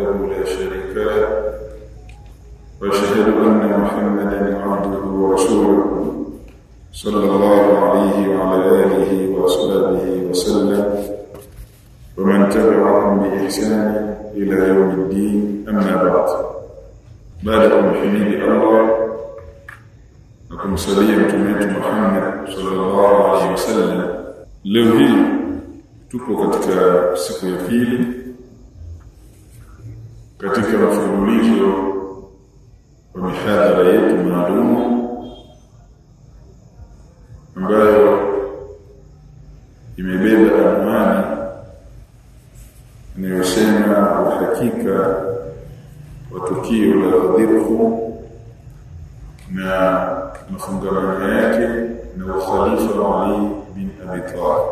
وحده لا شريك له. وأشهد أن محمدا عبده ورسوله صلى الله عليه وعلى آله وأصحابه وسلم. ومن تبعهم بإحسان إلى يوم الدين أما بعد. بعدكم حميد الله na kumsalia mtume wetu Muhammad sallallahu alaihi wasallam. Leo hii tupo katika siku ya katika mfululizo wa mihadhara yetu maalumu ambayo imebeba anwani inayosema uhakika wa tukio la Ghadhirhum na mafungamano yake na ukhalifa wa Ali bin Abi Talib.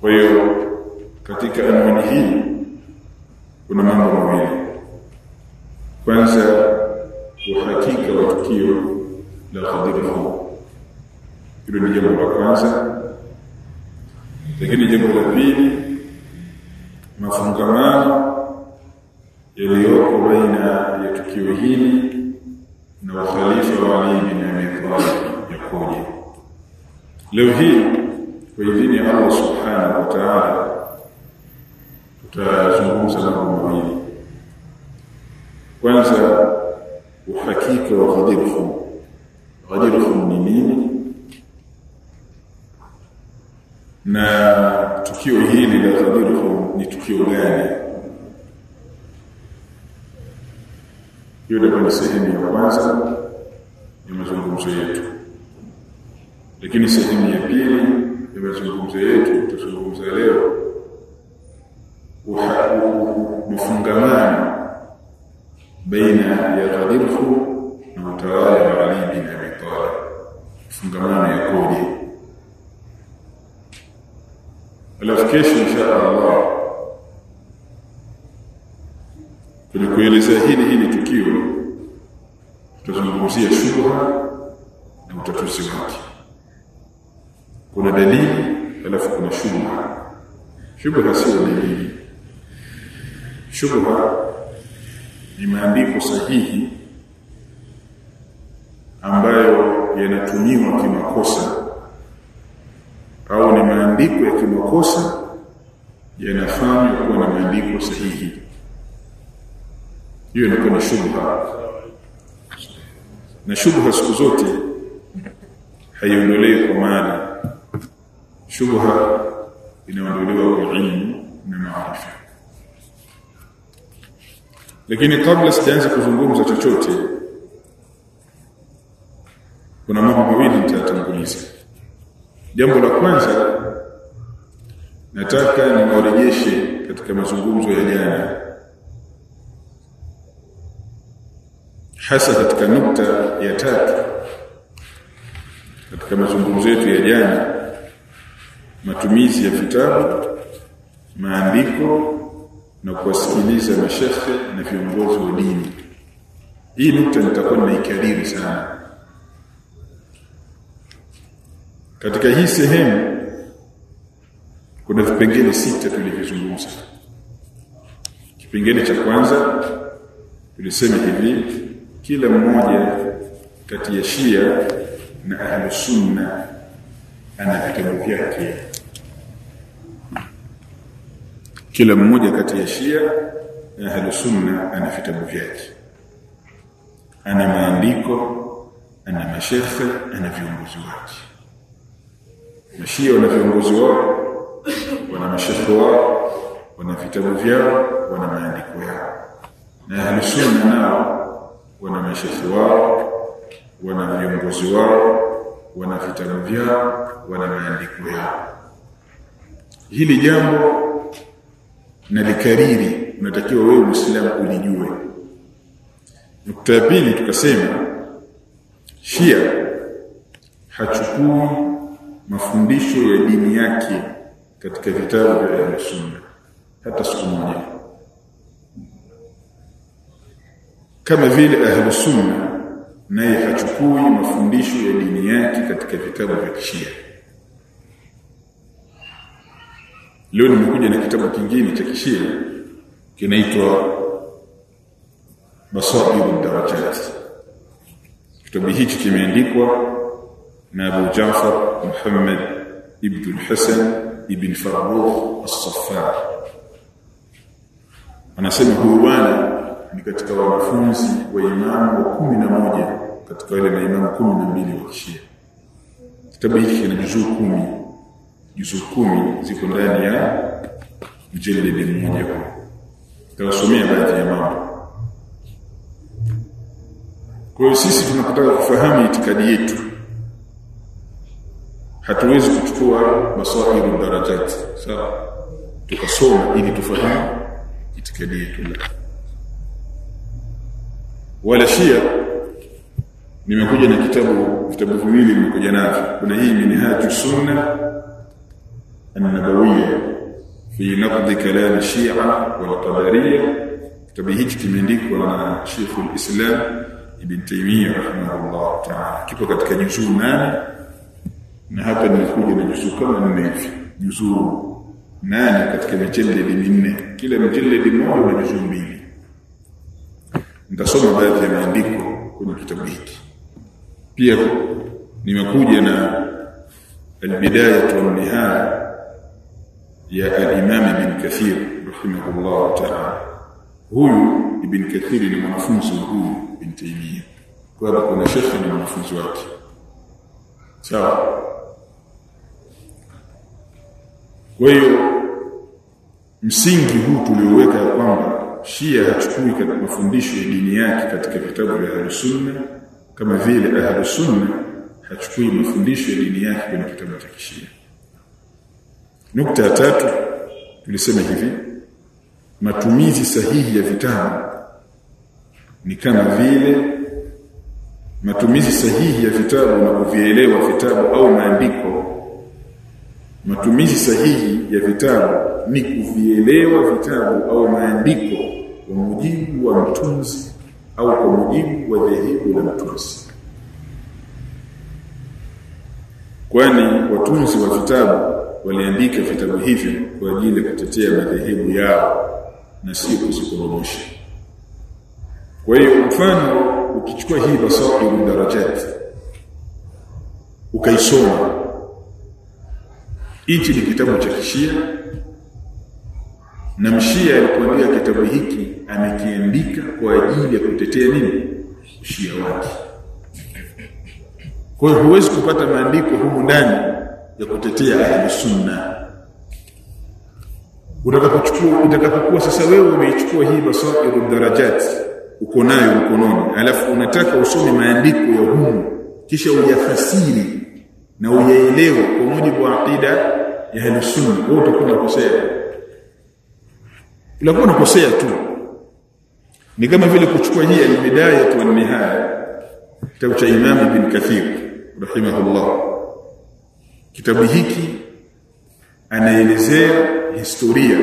Kwa hiyo katika anwani hii kuna mambo mawili. Kwanza, uhakika wa tukio la Ghadir Hilo ni jambo la kwanza, lakini jambo la pili, mafungamano yaliyoko baina ya tukio hili na ukhalifa wa Ali bin Abi Talib yakoje. Leo hii kwa idhini ya Allah subhanahu wa ta'ala tutazungumza mambo mawili. Kwanza, uhakika wa Ghadirhum. Ghadirhum ni nini na tukio hili la Ghadirhum ni tukio gani? Hiyo ndio ni sehemu ya kwanza ya mazungumzo yetu, lakini sehemu ya pili ya mazungumzo yetu tutazungumza leo mafungamano baina ya Ghadirhu na utawala wa Ali bin Abi Talib, mafungamano yakoje? Alafu insha Allah kuelezea hili hili tukio tutazungumzia shubha na utatuzi wake. Kuna dalili alafu kuna shubha. Shubha sio dalili. Shubha ni maandiko sahihi ambayo yanatumiwa kimakosa au ni maandiko ya kimakosa yanafanywa kuwa na maandiko sahihi. Hiyo inakuwa ni shubha. Na shubha siku zote haiondolewi kwa maana. Shubha inaondolewa kwa ilmu na maarifa lakini kabla sijaanza kuzungumza chochote kuna mambo mawili nitatanguliza jambo la kwanza nataka niwarejeshe katika mazungumzo ya jana hasa katika nukta ya tatu. Katika mazungumzo yetu ya jana matumizi ya vitabu maandiko na kuwasikiliza mashekhe na viongozi wa dini. Hii nukta nitakuwa ninaikariri sana. Katika hii sehemu kuna vipengele sita tulivyozungumza. Kipengele cha kwanza tulisema hivi kila mmoja kati ya Shia na Ahlusunna ana vitabu vyake. Kila mmoja kati ya Shia na ahlu sunna ana vitabu vyake, ana maandiko, ana mashekhe, ana viongozi wake. Mashia wana viongozi wao, wana mashekhe wao, wana vitabu vyao, wana maandiko yao, na ahlu sunna nao wana mashekhe wao, wana viongozi wao, wana vitabu vyao, wana maandiko yao. Hili jambo nalikariri unatakiwa wewe Muislamu ulijue. Nukta ya pili tukasema Shia hachukui mafundisho ya dini yake katika vitabu vya Sunna hata siku moja. Kama vile ahlu sunna naye hachukui mafundisho ya dini yake katika vitabu vya kishia leo nimekuja na kitabu kingine cha kishia kinaitwa Basairu Darajat kitabu hichi kimeandikwa na Abu Jafar Muhammad ibn al-Hasan ibn Farrukh as-Saffar. Anasema huyu bwana ni katika wanafunzi wa imamu wa kumi na moja katika wale maimamu kumi na mbili wa kishia kitabu hiki kina juzuu kumi juzuu kumi ziko ndani ya mjeledi mmoja huu tawasomea baadhi ya mambo. Kwa hiyo sisi tunapotaka kufahamu itikadi yetu hatuwezi kuchukua masairu darajati sawa? Tukasoma ili tufahamu itikadi yetu. La wala shia nimekuja na kitabu vitabu viwili nimekuja navyo. Kuna hii minhaju sunna an-nabawiyya fi naqd kalam shia wal kitabu hichi kimeandikwa na Sheikh al-Islam Ibn Taymiyyah rahimahullah ta'ala. Kipo katika juzuu nane na hapa nimekuja na juzuu kama nne hivi. Juzuu nane katika mijeledi minne. Kila mjeledi mmoja na juzuu mbili. Nitasoma baadhi ya maandiko kwenye kitabu hiki. Pia nimekuja na albidayah ya al-Imam Ibn Kathir rahimahullah ta'ala huyu Ibn Kathir ni mwanafunzi huyu Ibn Taymiyyah kwa hivyo kuna shekhi na mwanafunzi wake sawa kwa hiyo msingi huu tulioweka kwamba Shia hachukui katika mafundisho ya dini yake katika vitabu vya Ahlus-Sunna kama vile Ahlus-Sunna hachukui mafundisho ya dini yake kwenye kitabu cha Kishia. Nukta ya tatu tulisema hivi matumizi sahihi ya vitabu ni kama vile matumizi sahihi ya vitabu na kuvielewa vitabu au maandiko. Matumizi sahihi ya vitabu ni kuvielewa vitabu au maandiko kwa mujibu wa mtunzi au kwa mujibu wa dhehebu la mtunzi. Kwani watunzi wa vitabu waliandika vitabu hivyo kwa ajili ya kutetea madhehebu yao na si kuzikoromosha kwa hiyo mfano ukichukua hii basairu darajat ukaisoma hichi ni kitabu cha kishia na mshia alipoandika kitabu hiki amekiandika kwa ajili ya kutetea nini? Ushia wake. Kwa hiyo huwezi kupata maandiko humu ndani ya kutetea ahli sunna. Utakapochukua utakapokuwa sasa wewe umeichukua hii basairu darajat uko nayo mkononi alafu unataka usome maandiko ya humu kisha uyafasiri na uyaelewe kwa mujibu wa aqida ya ahlusunna wewe utakuwa unakosea. Unakuwa unakosea tu. Ni kama vile kuchukua hii al-bidaya wa nihaya kitabu cha Imam Ibn Kathir rahimahullah kitabu hiki anaelezea historia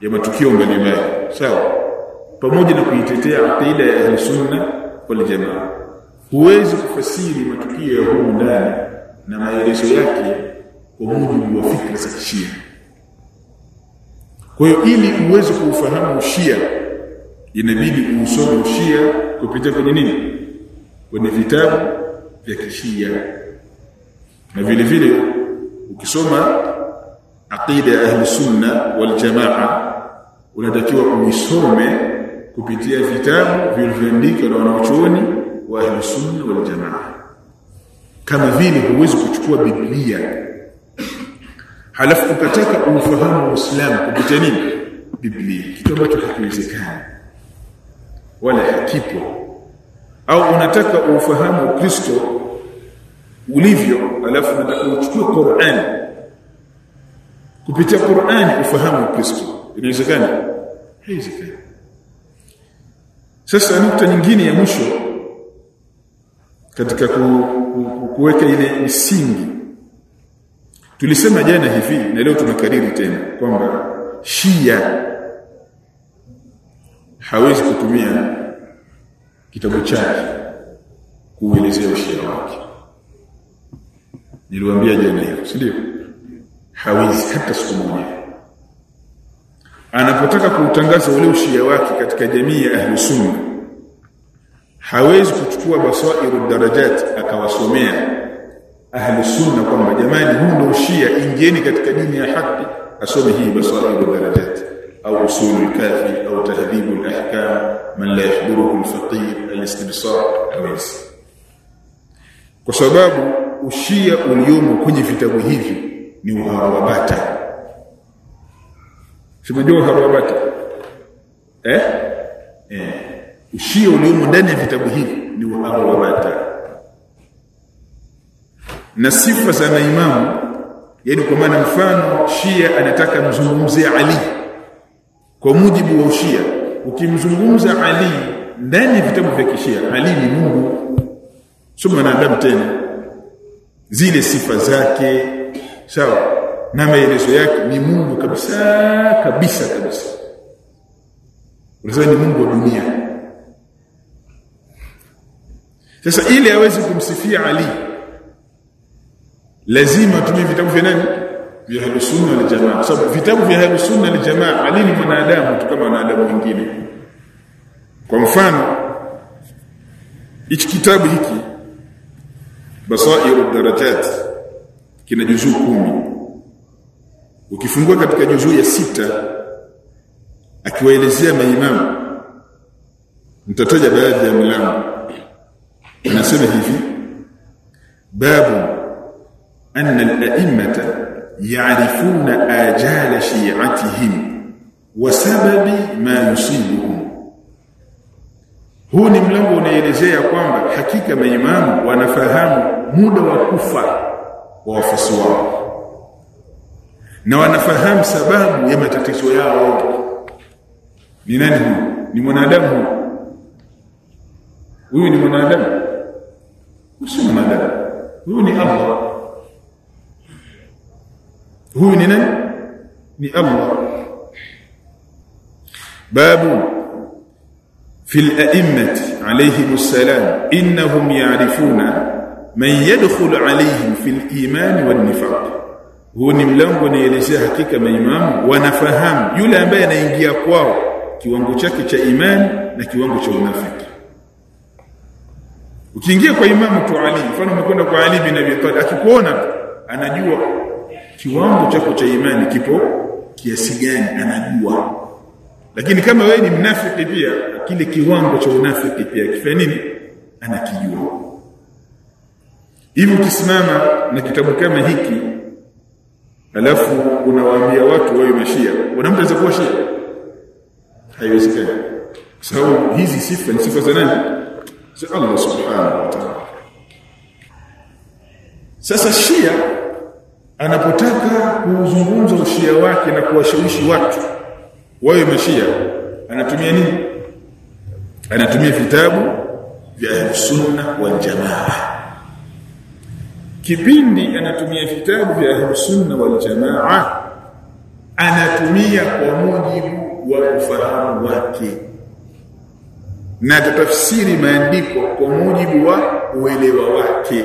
ya matukio mbalimbali sawa pamoja na kuitetea aqida ya ahlusunna wal jamaa huwezi kufasiri matukio ya humu ndani na maelezo yake kwa mujibu wa fikra za Shia. Kwa hiyo ili uweze kuufahamu Shia inabidi uusome Shia kupitia kwenye nini? Kwenye vitabu vya Kishia. Na vile vile ukisoma aqida ya ahli sunna wal jamaa unatakiwa kusome kupitia vitabu vilivyoandikwa na wanachuoni wa ahli sunna wal jamaa. Kama vile huwezi kuchukua biblia halafu ukataka ufahamu uislamu kupitia nini? Biblia. Kitu ambacho hakiwezekani wala hakipo. Au unataka ufahamu ukristo ulivyo alafu nataka uchukue Qur'an. Kupitia Qur'an ufahamu Kristo inawezekana? Haiwezekani. Sasa nukta nyingine ya mwisho katika ku, ku, kuweka ile misingi. Tulisema jana hivi na leo tunakariri tena kwamba Shia hawezi kutumia kitabu chake kuelezea ushia wake niliwaambia jana hiyo si ndio? Hawezi hata siku moja. Anapotaka kuutangaza ule ushia wake katika jamii ya ahlus sunna hawezi kuchukua basairu darajat akawasomea ahlus sunna kwamba jamani huu ndio ushia ingieni katika dini ya haki. Asome hii basairu darajat au usul kafi au tahdhibu al-ahkam man la yahduruhu al-faqih al-istibsar hawezi. Kwa sababu ushia uliomo kwenye vitabu hivi ni uharabata Simejua bata. Eh? Eh. Ushia uliomo ndani ya vitabu hivi ni uharabata na sifa za maimamu yani kwa maana mfano Shia anataka mzungumzie Ali. Kwa mujibu wa ushia ukimzungumza Ali ndani ya vitabu vya kishia Ali ni Mungu. Sio mwanadamu tena zile sifa zake. Sawa? Na maelezo yake ni Mungu kabisa kabisa kabisa. Ni Mungu wa dunia. Sasa ili aweze kumsifia Ali lazima tumie vitabu vya nani? Vya Ahlus-Sunna wal Jamaa. Sababu vitabu vya Ahlus-Sunna wal Jamaa Ali ni mwanadamu tu kama wanadamu wengine. Kwa mfano hichi kitabu hiki Basairu Darajat kina juzuu kumi ukifungua katika juzuu ya sita akiwaelezea maimamu mtataja baadhi ya milango anasema hivi babu anna al-a'immata ya'rifuna ajala shi'atihim wa sababi ma yusibuhum huu ni mlango unaelezea kwamba hakika maimamu wanafahamu muda wa kufa wa wafuasi wao. Na wanafahamu sababu ya matatizo yao. Ni nani huyu? Ni mwanadamu huyu ni mwanadamu? Si mwanadamu. Huyu ni Allah. Huyu ni nani? Ni Allah. Babu في الأئمة عليهم السلام إنهم يعرفون من يدخل عليهم في الإيمان والنفاق huu ni mlango unaelezea hakika maimamu wanafahamu yule ambaye anaingia kwao kiwango chake cha imani na kiwango cha unafiki ukiingia kwa imamu tu Ali mfano umekwenda kwa Ali bin Abi Talib akikuona anajua kiwango chako cha imani kipo kiasi gani anajua lakini kama wewe ni mnafiki pia kile kiwango cha unafiki pia kifanya nini? Anakijua. Hivi ukisimama na kitabu kama hiki alafu unawaambia watu wawe mashia wanamtaweza kuwa shia? Haiwezekani. Sababu hizi sifa ni sifa za nani? Za Allah subhanahu wa ta'ala. Sasa shia anapotaka kuzungumza ushia wake na kuwashawishi watu wawe mashia anatumia nini? Anatumia vitabu vya sunna wal jamaa kipindi anatumia vitabu vya sunna wal jamaa anatumia kwa mujibu wa ufahamu wake. Na atatafsiri maandiko kwa mujibu wa uelewa wake.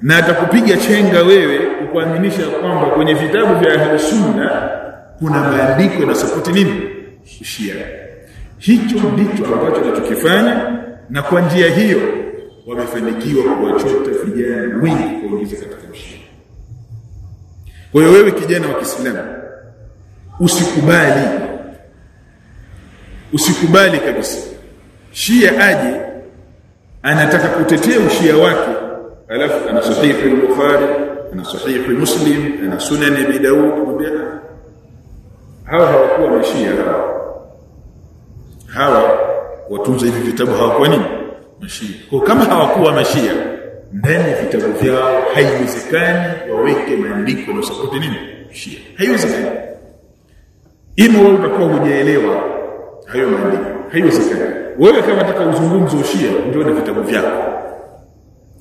Na atakupiga chenga wewe kukuaminisha kwamba kwenye vitabu vya sunna kuna maandiko yanasapoti nini? Shia. Hicho ndicho ambacho tunachokifanya na kwa njia hiyo wamefanikiwa kuwachota vijana wengi kuingiza katika ushia kwa hiyo wewe kijana wa Kiislamu usikubali usikubali kabisa. Shia aje anataka kutetea ushia wake alafu ana sahihi al-bukhari ana sahihi muslim ana sunan abi daud hawa hawakuwa mashia hawa hawa watunza hivi vitabu hawakuwa nini? Mashia. Kwa kama hawakuwa mashia ndani ya vitabu vyao haiwezekani waweke maandiko na sapoti nini? Shia haiwezekani. Ima wewe utakuwa hujaelewa hayo maandiko. Haiwezekani. Wewe kama unataka uzungumze ushia ndio na vitabu vyako.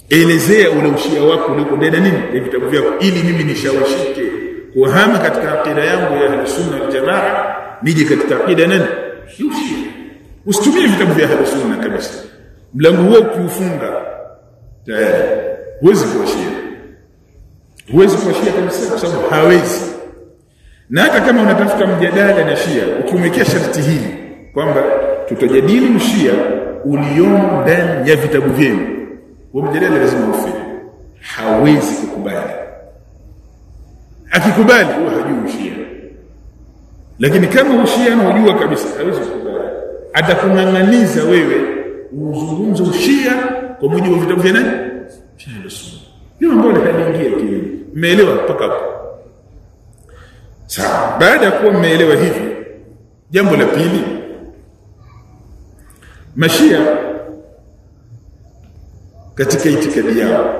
Elezea ule ushia wako uliko ndani nini? Ni vitabu vyako. Ili mimi nishawishike kuhama katika aqida yangu ya Ahlus-Sunna wal Jamaa. Nije katika aqida nani? Usitumie vitabu vya Ahlus-Sunna kabisa mlango huo ukiufunga tayari. Huwezi kuwashia. Huwezi kuwashia kabisa kwa sababu hawezi. Na hata kama unatafuta mjadala na Shia ukiumekea sharti hili kwamba tutajadili mshia uliomo ndani ya vitabu vyenu huo mjadala lazima ufe hawezi kukubali akikubali huwa hajui ushia. Lakini kama ushia anajua kabisa hawezi kukubali. Atakung'ang'aniza wewe uzungumze ushia kwa mujibu wa vitabu vya nani? Vya sunna hiyo haliingia kile mmeelewa mpaka hapo? Sawa. Baada ya kuwa mmeelewa hivi jambo la pili mashia katika itikadi yao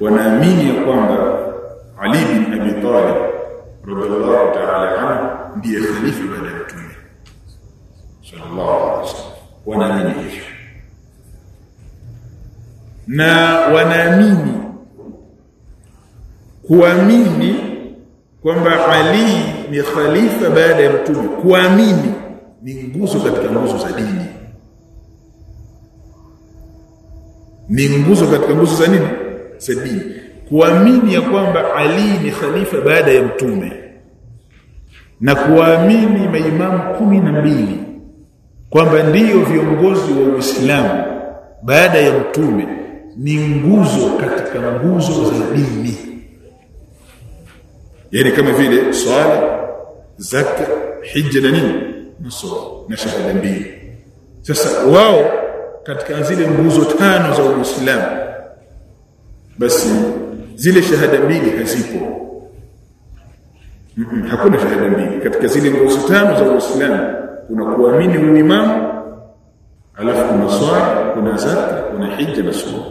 wanaamini ya kwamba Ali bin Abi Talib radhiallahu ta'ala anhu ndiye khalifa baada ya mtume. Sallallahu alaihi wasallam. Wanaamini hivyo. Na wanaamini kuamini kwamba Ali ni khalifa baada ya mtume. Kuamini ni nguzo katika nguzo za dini. Ni nguzo katika nguzo za nini? Za dini kuamini ya kwamba Ali ni khalifa baada ya mtume. Na kuamini maimamu kumi na mbili kwamba ndiyo viongozi wa Uislamu baada ya mtume ni nguzo katika nguzo za dini. Yani kama vile swala zaka hija na nini? Nasoro na shahada mbili. Sasa wao katika zile nguzo tano za Uislamu basi zile shahada mbili hazipo. Mm -mm, hakuna shahada mbili. Katika zile nguzo tano za Uislamu kuna kuamini uimamu alafu kuna swala kuna zaka kuna hija na sura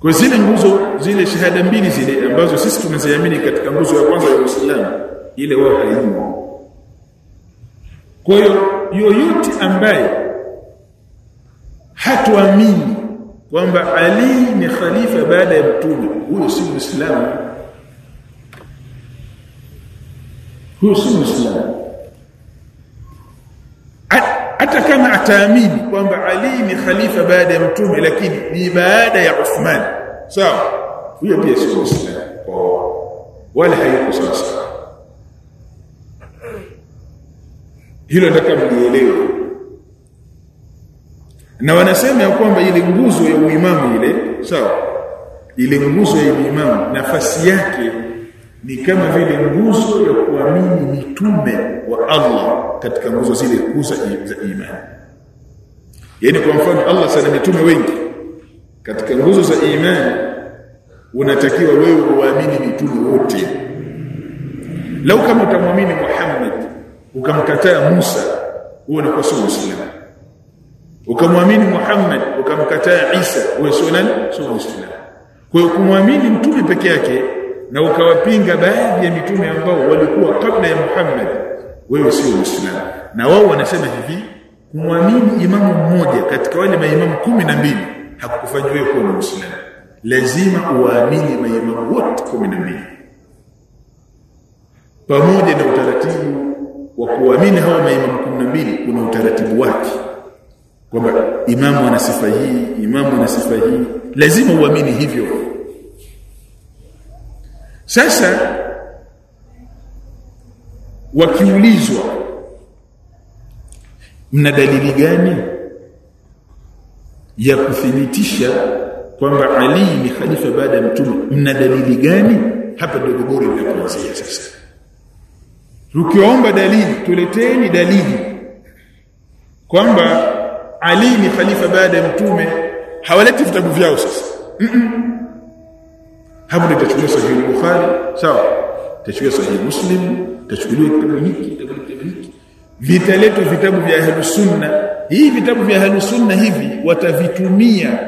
kwa zile nguzo zile shahada mbili zile ambazo sisi tunaziamini katika nguzo ya kwanza ya Uislamu ile wao haimo. Kwa hiyo yoyote ambaye hatuamini kwamba Ali ni khalifa baada ya mtume. Huyo si muislamu. Huyo si muislamu. Hata kama ataamini kwamba Ali ni khalifa baada ya mtume lakini ni baada ya Uthman. Sawa? Huyo pia si muislamu. Wala hayuko sawa. Hilo nataka mlielewe na wanasema ya kwamba ile nguzo ya uimamu ile sawa ile nguzo ya uimamu nafasi yake ni kama vile nguzo ya kuamini mitume wa Allah katika nguzo zile kuza za imani. Yani kwa mfano Allah sana mitume wengi katika nguzo za imani unatakiwa wewe uamini mitume wote. Lau kama utamwamini Muhammad ukamkataa Musa huo ni kwa Muislamu ukamwamini Muhammad ukamkataa Isa. Wewe sio nani? Sio Muislamu. Kwa hiyo kumwamini mtume peke yake na ukawapinga baadhi ya mitume ambao walikuwa kabla ya Muhammad wewe sio Muislamu. Na wao wanasema hivi kumwamini imamu mmoja katika wale maimamu kumi na mbili hakukufanya wewe kuwa Muislamu. Lazima uwaamini maimamu wote kumi na mbili. Pamoja na utaratibu wa kuamini hao maimamu kumi na mbili kuna utaratibu wake kwamba imamu ana sifa hii imamu ana sifa hii. Lazima uamini hivyo. Sasa wakiulizwa mna dalili gani ya kuthibitisha kwamba Ali ni khalifa baada ya mtume? Mna dalili gani? Hapa ndio gogoro linapoanzia sasa. Tukiomba dalili tuleteni dalili kwamba Ali ni khalifa baada ya mtume. Hawaleti vitabu vyao sasa. Mm -mm. hapo ndio tachukua sahihi Bukhari. Sawa. Tachukua sahihi Muslim tachukua kitabu kitabu hiki. Vitaletwa vitabu vya ahlus sunna. Hii vitabu vya ahlus sunna hivi watavitumia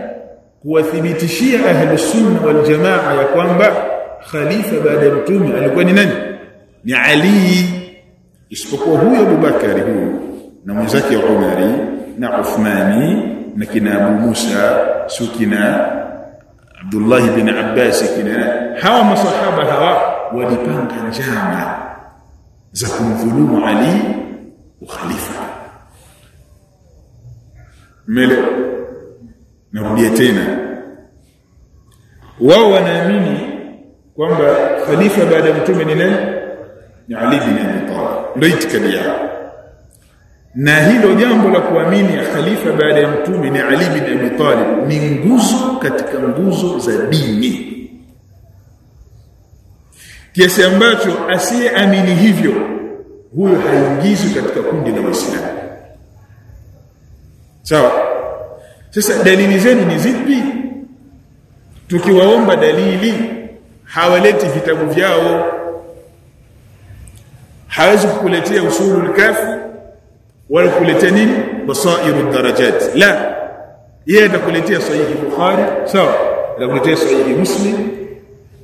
kuwathibitishia ahlus sunna wal jamaa ya kwamba khalifa baada ya mtume alikuwa ni nani? Ni Ali. Isipokuwa huyo Abubakari huyo na mwenzake Umari كنا عثماني نكنا أبو موسى سكنا عبد الله بن عباس كنا هوا ما صحابة هوا؟ ولبان كان جامع. زكم ظلوم علي وخليفة. ملك نرديتين واو نامني كوانبا خليفة بعد متومنين علي بن أبي طالب. ريت كبير na hilo jambo la kuamini khalifa baada ya mtume ni Ali bin Abi Talib. Ni nguzo katika nguzo za dini. Kiasi ambacho asiyeamini hivyo huyo haingizwi katika kundi la Waislamu. Sawa? Sasa dalili zenu ni zipi? Tukiwaomba dalili hawaleti vitabu vyao. Hawezi kukuletea usulul kafi wala kukuletea nini? Basairu darajat. La. Yeye atakuletea sahihi bukhari sawa? Atakuletea sahihi muslim.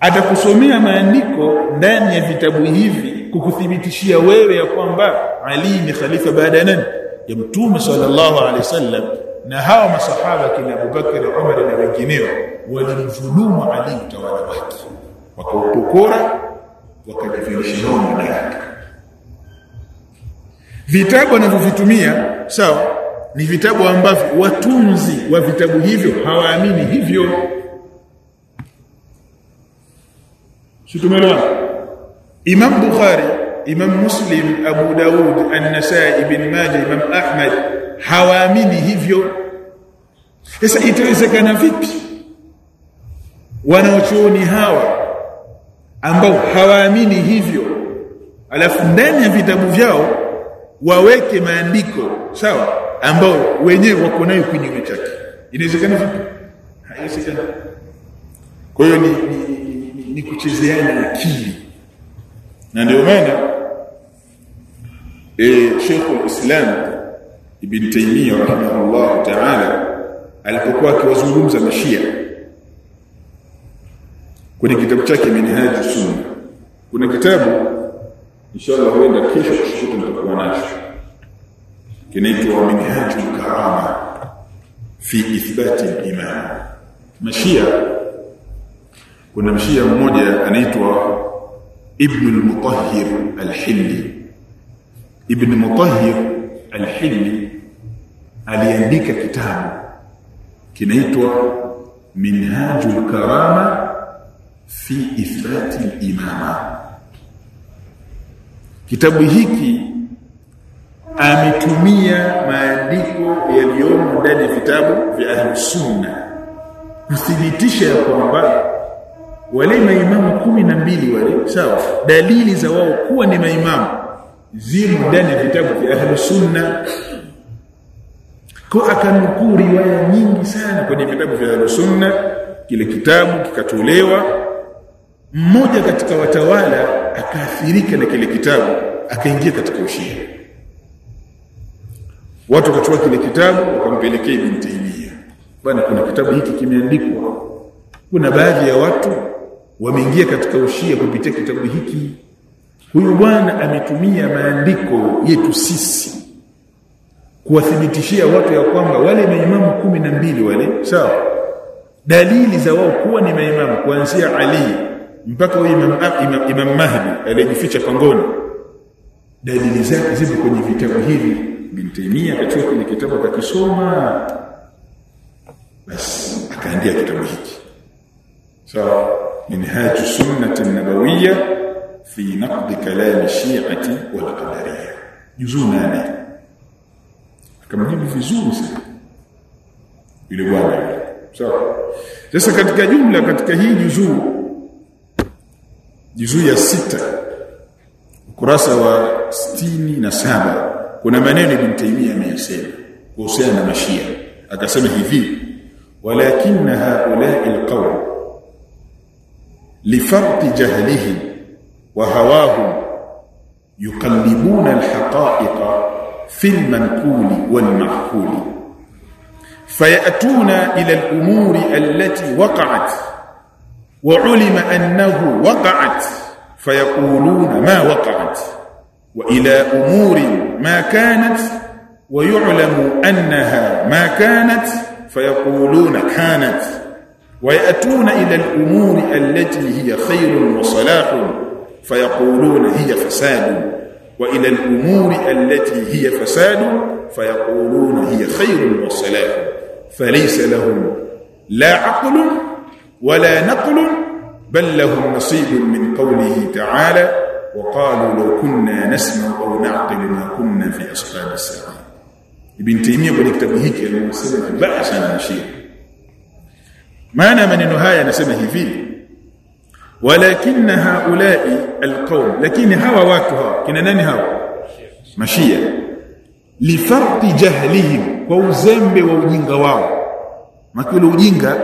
Atakusomea maandiko ndani ya vitabu hivi kukuthibitishia wewe ya kwamba Ali ni khalifa baada ya nani? Ya mtume sallallahu alaihi wasallam. Na hawa masahaba kina Abubakar Umar na wengineo walimdhulumu Ali utawala wake. Wakaupokora wakajifirisha nao madaraka vitabu anavyovitumia sawa. ni vitabu ambavyo watunzi wa vitabu hivyo hawaamini hivyo. Situmelewa Imam Bukhari Imam Muslim Abu Daud An-Nasa'i Ibn Majah Imam Ahmad hawaamini hivyo. Sasa itawezekana vipi? Wanaochuoni hawa ambao hawaamini hivyo alafu ndani ya vitabu vyao waweke maandiko sawa ambao wenyewe wako nayo kinyume chake inawezekana vipi? Haiwezekani. Kwa hiyo ni, ni, ni, ni, ni kuchezeana akili. Na ndio maana e, Sheikh al-Islam Ibn Taymiyyah rahimahullah ta'ala alipokuwa akiwazungumza mashia kwenye kitabu chake Minhaj Sunna kuna kitabu inshallah huenda kesho kushukuta nacho kinaitwa Minhajul Karama fi ithbati al-imam mashia kuna mshia mmoja anaitwa Ibn al-Mutahhir al-Hilli Ibn Mutahhir al-Hilli aliandika kitabu kinaitwa Minhajul Karama fi ithbati al-imama kitabu hiki ametumia maandiko yaliyomo ndani ya vitabu vya Ahlusunna kuthibitisha ya kwamba wale maimamu kumi na mbili wale sawa dalili za wao kuwa ni maimamu zimo ndani ya vitabu vya Ahlusunna. Kwa akanukuu riwaya nyingi sana kwenye vitabu vya Ahlusunna, kile kitabu kikatolewa mmoja katika watawala akaathirika na kile kitabu akaingia katika ushia watu wakachukua kile kitabu wakampelekea Ibn Taymiyyah. Bwana kuna kitabu hiki kimeandikwa. Kuna baadhi ya watu wameingia katika ushia kupitia kitabu hiki. Huyu bwana ametumia maandiko yetu sisi kuwathibitishia watu ya kwamba wale maimamu kumi na mbili wale sawa dalili za wao kuwa ni maimamu kuanzia Ali mpaka huyu imam, imam, imam Mahdi aliyejificha pangoni dalili zake zipo kwenye vitabu hivi bin Taymiyyah akachukua kile kitabu akakisoma basi akaandika kitabu hiki. Sawa minhaj sunnah an-nabawiyyah fi naqd kalam shi'ati wal qadariyah juzuu nane. Akamjibu vizuri sana. Yule bwana sawa sasa katika jumla katika hii juzuu juzuu ya sita ukurasa wa sitini na saba kuna maneno Ibn Taymiyyah ameyasema kuhusiana na mashia akasema hivi walakin haula'i alqawm lifarti jahlihim wa hawahum yuqallibuna alhaqa'iqa fi almanquli walmahkuli فيأتون إلى الأمور التي وقعت وعلم أنه وقعت فيقولون ما وقعت وإلى أمور ما كانت ويعلم أنها ما كانت فيقولون كانت ويأتون إلى الأمور التي هي خير وصلاح فيقولون هي فساد وإلى الأمور التي هي فساد فيقولون هي خير وصلاح فليس لهم لا عقل ولا نقل بل لهم نصيب من قوله تعالى وقالوا لو كنا نسمع أو نعقل ما كنا في أصحاب السعير ابن تيمية قد اكتب هيك المسلم بأس عن ما أنا من النهاية نسمه فيه. ولكن هؤلاء القوم لكن هوا واكها كنا نان هوا مشير لفرط جهلهم ووزنب ووجنغ واو. ما كل وجنغ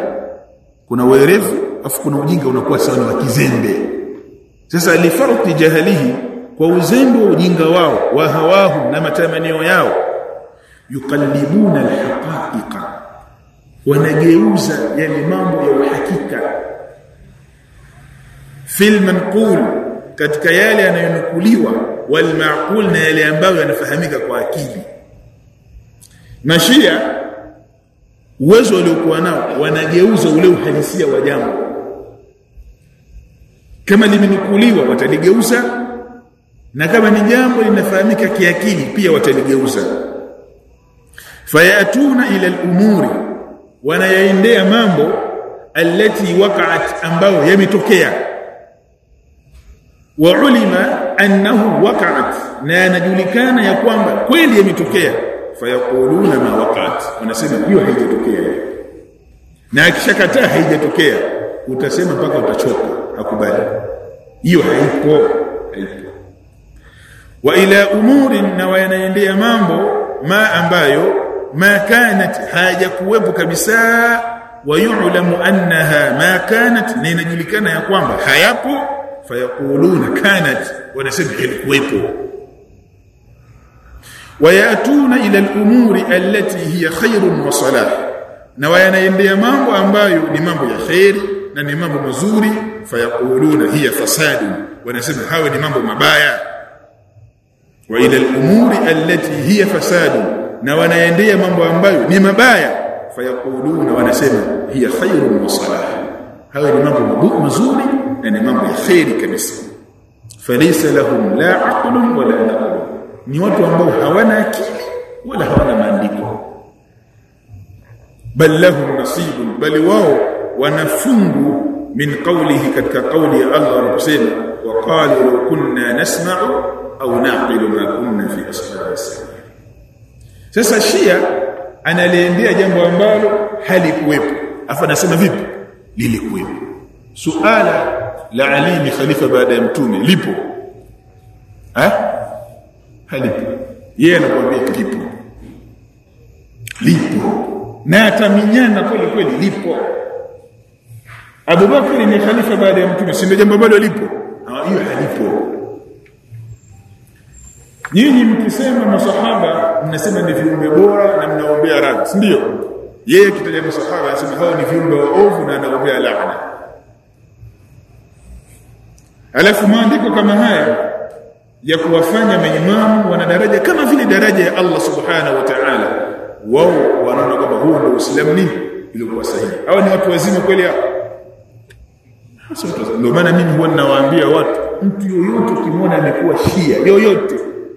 كنا ويريف، أف كنا وجنغ ونقوى سوى وكزنبه sasa lifarti jahalihi kwa uzembe wa ujinga wao wa hawahu na matamanio yao yuqallibuna alhaqa'iqa wanageuza yale mambo ya uhakika. Fil manqul katika yale yanayonukuliwa wal ma'qul na yale ambayo yanafahamika kwa akili. Mashia uwezo waliokuwa nao wanageuza ule uhalisia wa jambo kama limenukuliwa wataligeuza. Na kama ni jambo linafahamika kiakili pia wataligeuza. Fayatuna ila al-umuri wanayaendea mambo alati waqa'at ambayo yametokea. Wa ulima annahu waqa'at na yanajulikana ya kwamba kweli yametokea. Fayakuluna ma waqa'at wanasema hiyo haijatokea. Na akishakataa haijatokea utasema mpaka utachoka. Hakubali. Hiyo haipo haipo wa ila umuri na wanaendea mambo ma ambayo ma kanat hajakuwepo kabisa. Wa yu'lamu annaha ma kanat na inajulikana ya kwamba hayapo. Fayakuluna kanat wanasema ilikuwepo wayatuna ila al-umuri allati hiya khairun wa salah na wanaendea mambo ambayo ni mambo ya khairi na ni mambo mazuri fayakuluna hiya fasadu. Wanasema hawa ni mambo mabaya. Wa ila al-umuri allati hiya fasadu na wanaendea mambo ambayo ni mabaya fayakuluna wanasema hiya khairun wa hayo ni mambo mazuri na ni mambo ya kabisa. Falaysa lahum la aqlun wala naqlun. Ni watu ambao hawana akili wala hawana maandiko. Bal lahum nasibun bali wao wanafungu min qawlihi katika qawli ya Allah anaposema wa qalu law kunna nasma'u au naqilu ma kunna fi ashabis sasa shia analiendea jambo ambalo halikuwepo. Afa anasema vipi? Lilikuwepo. Suala la Ali ni khalifa baada ya mtume lipo. Eh halipo. Yeye anakuambia lipo lipo. Na ataminyana kweli kweli lipo Abu Bakr ni khalifa baada ya mtume si ndio jambo bado lipo? Hiyo halipo. Nyinyi mkisema masahaba mnasema ni viumbe bora na mnaombea radhi si ndio? Yeye kitaja masahaba anasema hao ni viumbe waovu na anaombea laana. Alafu maandiko kama haya ya kuwafanya maimamu wana daraja kama vile daraja ya Allah subhanahu wa ta'ala. Wao wanaona kwamba huo ndio Uislamu nini? Ilikuwa sahihi. Hao ni watu wazima kweli hao ndio maana mimi huwa ninawaambia watu mtu yoyote ukimwona amekuwa shia yoyote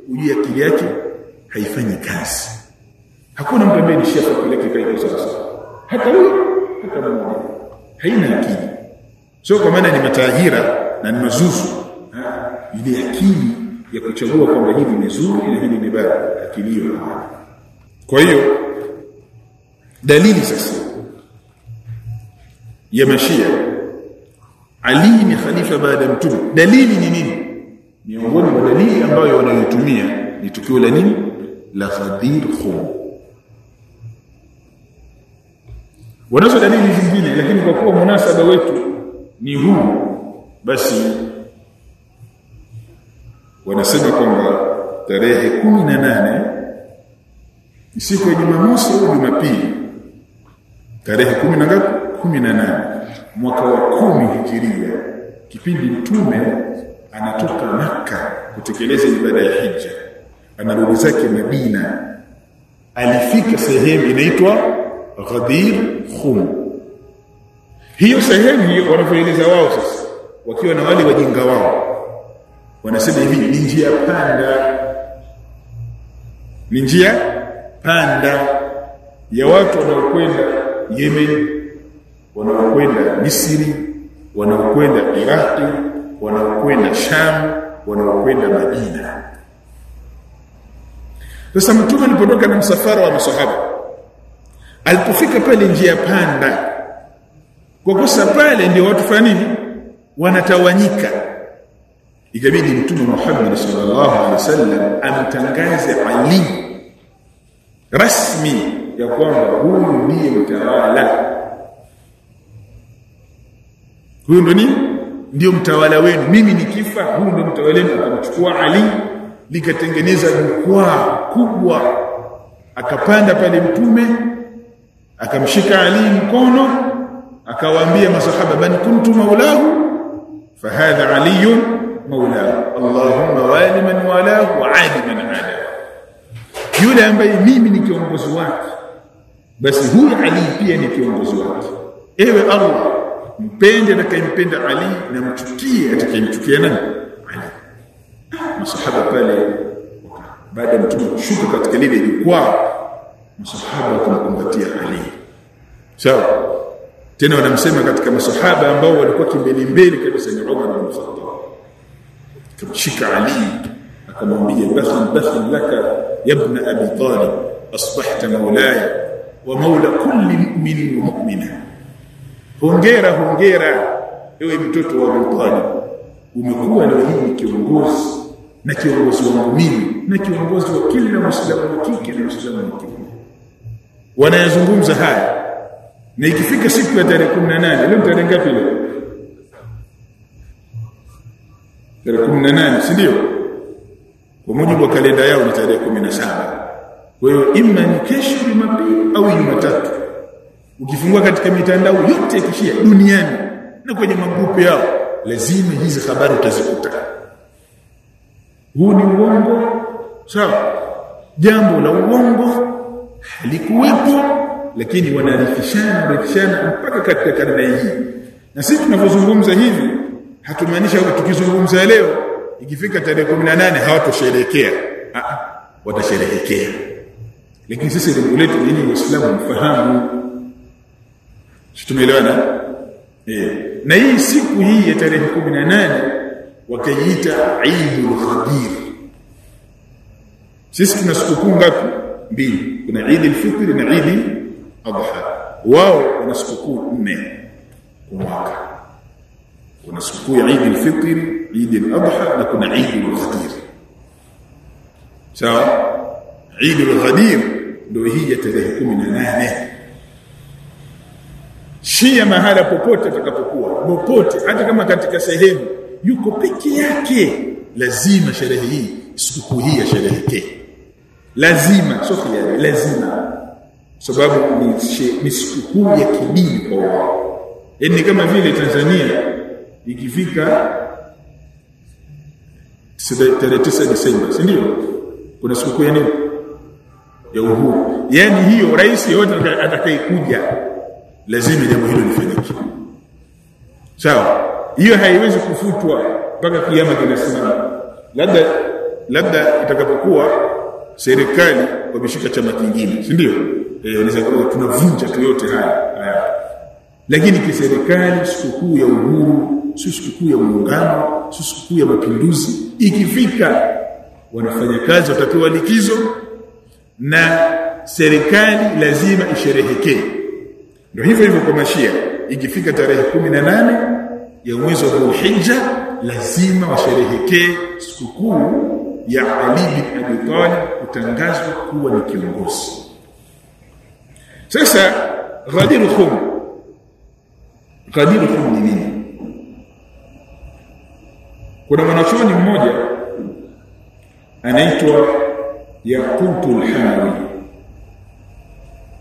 ujue akili yake haifanyi kazi. Hakuna mtu ambaye ni shia kwa kile kile sawa hata huyo hata mmoja haina akili. Sio kwa maana ni matajira na ni mazuzu. Ile akili ya kuchagua kwamba hili ni zuri na hili ni baya akili hiyo kwa hiyo dalili sasa ya mashia Ali ni khalifa baada ya mtume. Dalili ni nini? Miongoni mwa dalili ambayo wanayotumia ni tukio la nini? La Ghadir Khum wanazo dalili zingine lakini kwa kuwa munasaba wetu ni huu basi wanasema kwamba tarehe kumi na nane siku ya Jumamosi au Jumapili tarehe kumi na ngapi? Kumi na nane mwaka wa kumi hijiria. Kipindi mtume anatoka Makka kutekeleza ibada ya hija. Anarudi zake Madina. Alifika sehemu inaitwa Ghadir Khum. Hiyo sehemu hiyo wanavyoeleza wao sasa wakiwa na wale wajinga wao wanasema hivi ni njia panda. Ni njia panda ya watu wanaokwenda Yemen wanaokwenda Misri wanaokwenda Iraqi wanaokwenda Sham wanaokwenda Madina. Sasa mtume alipotoka na msafara wa masahaba alipofika pale njia panda kwa kosa pale ndio watu fanya nini? Wanatawanyika. Ikabidi mtume Muhammad sallallahu alaihi wasallam amtangaze Ali rasmi ya kwamba huyu ndiye mtawala huyu ndo ni ndio mtawala wenu. Mimi nikifa huyu ndo mtawala wenu. Akamchukua Ali likatengeneza jukwaa kubwa. Akapanda pale mtume akamshika Ali mkono akawaambia masahaba man kuntu maulahu fahadha aliyun maulahu. Allahumma wali man walahu wa adi man ada. Yule ambaye mimi ni kiongozi wake basi huyu Ali pia ni kiongozi wake. Ewe Allah mpende atakayempenda Ali na mchukie atakayemchukia nani Ali masahaba pale baada ya mtume kushuka katika lile jukwaa masahaba wakamkumbatia Ali sawa tena wanamsema katika masahaba ambao walikuwa kimbele mbele kabisa ni Umar bin Khattab kamshika Ali akamwambia bakhin bakhin laka ya ibn abi talib asbahta maulaya wa maula kulli mu'minin wa mu'mina hongera hongera. Ewe mtoto wa Mtwani. Umekuwa na hii kiongozi na kiongozi wa mimi na kiongozi wa kila muislamu wa kike na muislamu wa kiume. Wanayazungumza haya na ikifika siku ya tarehe 18 leo tarehe ngapi leo? Tarehe 18 si ndio? Kwa mujibu wa kalenda yao ni tarehe 17 kwa hiyo imma ni kesho Jumapili au Jumatatu ukifungua katika mitandao yote ya duniani na kwenye magrupu yao lazima hizi habari utazikuta. Huu ni uongo. Sawa. Jambo la uongo halikuwepo lakini wanarifishana wanarifishana mpaka katika karne hii. Na sisi tunavyozungumza hivi hatumaanisha tukizungumza leo ikifika tarehe 18 hawatosherehekea. Ah watasherehekea. Lakini sisi lengo letu ni waislamu mfahamu tumeelewana eh na hii siku hii ya tarehe 18 wakaiita Eidul Khadir sisi tuna sikukuu ngapi mbili kuna Eid al-Fitr na Eid Adha wao wana sikukuu nne kwa mwaka kuna sikukuu ya Eid al-Fitr Eid al-Adha na kuna Eid al-Khadir sawa Eid al-Khadir ndio hii ya tarehe 18 Shia mahala popote atakapokuwa popote hata kama katika sehemu yuko peke yake. Lazima sherehe hii sikukuu hii yasherehekee lazima sio lazima. Sababu ni, ni sikukuu ya kidini kwa wao. Yaani kama vile Tanzania ikifika tarehe 9 Desemba si ndio? Kuna sikukuu ya nini? Ya uhuru. Yaani hiyo rais yote atakayekuja lazima jambo hilo lifanyike. Sawa? Hiyo haiwezi kufutwa mpaka kiama kinasimama. Labda labda itakapokuwa serikali wameshika chama kingine si ndio? Eh wanaweza kuwa tunavunja tu yote haya. Lakini kiserikali sikukuu ya uhuru si sikukuu ya muungano si sikukuu ya mapinduzi ikifika wanafanya kazi watapewa likizo na serikali lazima isherehekee ndio hivyo hivyo kwa mashia ikifika tarehe 18 ya mwezi wa Dhulhijja lazima washerehekee sikukuu ya Ali bin Abi Talib kutangazwa kuwa ni kiongozi. Sasa Ghadir Khum Ghadir Khum ni nini? Kuna mwanachuoni mmoja anaitwa Yaqutul Hamawi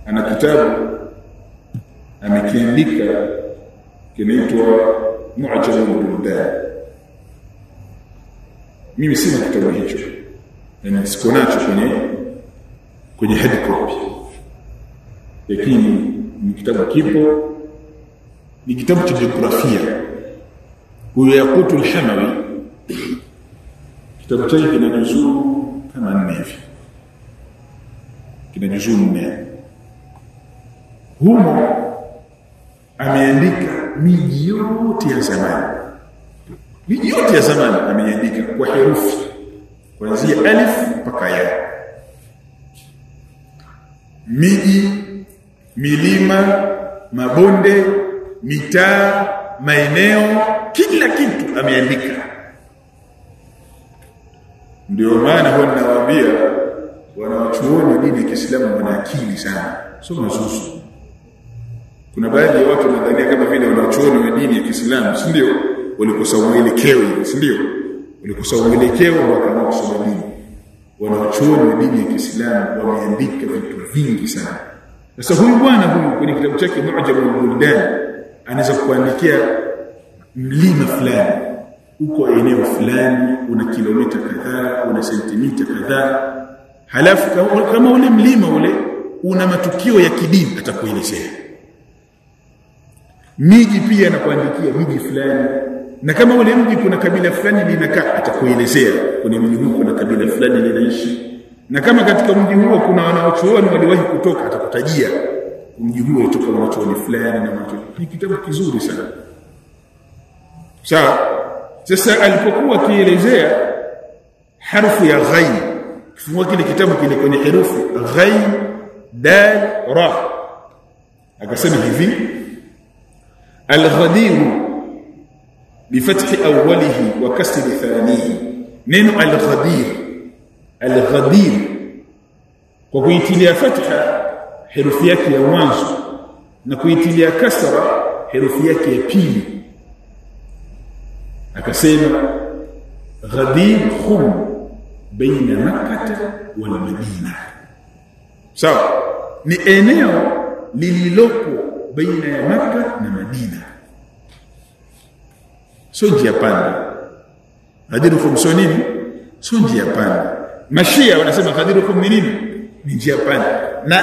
ana kitabu amekiandika kinaitwa Mu'jam al-Buldan mimi sina kitabu hicho na siko nacho kwenye kwenye hard copy. Lakini ni kitabu kipo ni kitabu cha jiografia. Huyo Yakutu al-Hamawi kitabu chake kina juzuu kama nne hivi. Kina juzuu nne. Humo ameandika miji yote ya zamani. Miji yote ya zamani ameandika kwa herufi. Kuanzia alif mpaka ya. Miji milima mabonde mitaa maeneo kila kitu ameandika. Ndio maana huwa ninawaambia wanawachuoni dini ya Kiislamu wana akili sana. Sio mazuzu kuna baadhi ya watu wanadhania kama vile wanachuoni wa dini ya Kiislamu si ndio? Walikosa mwelekeo si ndio? Walikosa mwelekeo wakaanza kusoma dini. Wanachuoni wa dini ya Kiislamu wameandika vitu vingi sana. Sasa huyu bwana huyu kwenye kitabu chake Mu'jamul Buldan anaweza kuandikia mlima fulani. Uko eneo fulani una kilomita kadhaa una sentimita kadhaa. Halafu kama ule mlima ule una matukio ya kidini atakuelezea miji pia anakuandikia miji fulani. Na kama ule mji kuna kabila fulani linakaa atakuelezea kwenye mji huu kuna kabila fulani linaishi. Na kama katika mji huo kuna wanaochuoni waliwahi kutoka atakutajia mji huo utoka wanachuoni fulani na wanachuoni ni kitabu kizuri sana. Sawa? Sasa alipokuwa akielezea harfu ya ghain kifungua kile kitabu kile kwenye herufi ghain dal ra. Akasema hivi Al-ghadiru bifathi awwalihi wa kasri thanihi. Neno al-ghadir kwa kuitilia fatha herufi yake ya mwanzo na kuitilia kasra herufi yake ya pili. Akasema ghadir khum baina Makkah wal Madina. Sawa, ni eneo lililopo baina ya Maka na madina. Sio njia panda ghadirukum sio nini? Sio njia panda mashia wanasema ghadirukum ni nini? Ni njia panda na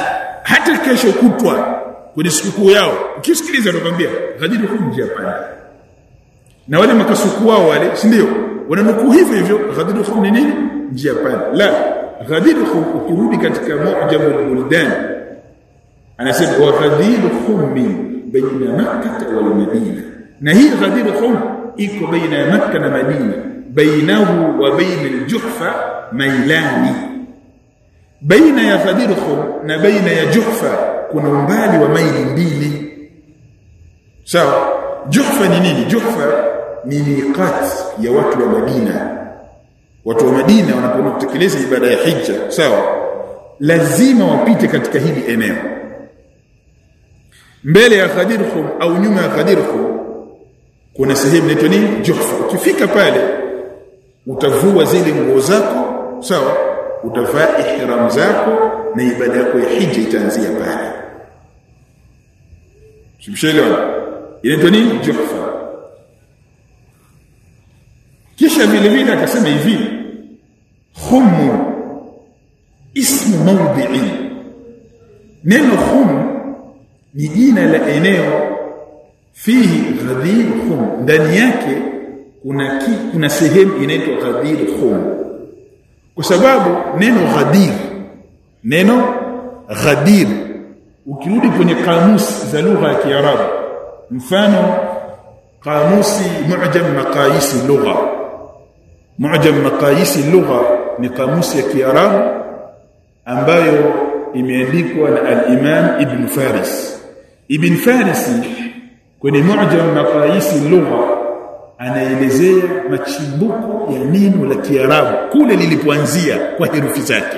hata kesho kutwa kwenye sikukuu yao ukisikiliza utakwambia ghadirukum njia panda na wale makasuku wao wale si ndio? Wananukuu hivyo hivyo ghadirukum ni nini? Njia panda la ghadirukum ukirudi katika mu'jamul buldan anasema wa ghadirukum min baina makkah wal madina. Na hii ghadirukum iko baina ya makkah na Madina bainahu wa baina al-Juhfa mailani. Baina ya Ghadir Khum na baina ya Juhfa kuna umbali wa maili mbili. Sawa? Juhfa ni nini? Juhfa ni miqat ya watu wa Madina. Watu wa Madina wanapokuwa ibada ya hija sawa? Lazima wapite katika hili eneo mbele ya Ghadir Khum au nyuma ya Ghadir Khum kuna sehemu inaitwa ni Juhfa. Ukifika pale utavua zile nguo zako sawa? Utavaa ihram zako na ibada yako ya hija itaanzia pale. Simshaelewa inaitwa ni Juhfa. Kisha vile vile akasema hivi khum ismu mawdi'i. Neno khum ni jina la eneo fihi ghadir khum ndani yake kuna ki, kuna sehemu inaitwa ghadir khum kwa sababu neno ghadir neno ghadir ukirudi kwenye kamusi za lugha ya Kiarabu mfano kamusi mu'jam maqayis lugha. Mu'jam maqayis lugha ni kamusi ya Kiarabu ambayo imeandikwa na al-Imam Ibn Faris Ibn Farisi kwenye mu'jam maqayis lugha anaelezea machimbuko ya neno la Kiarabu kule lilipoanzia kwa herufi zake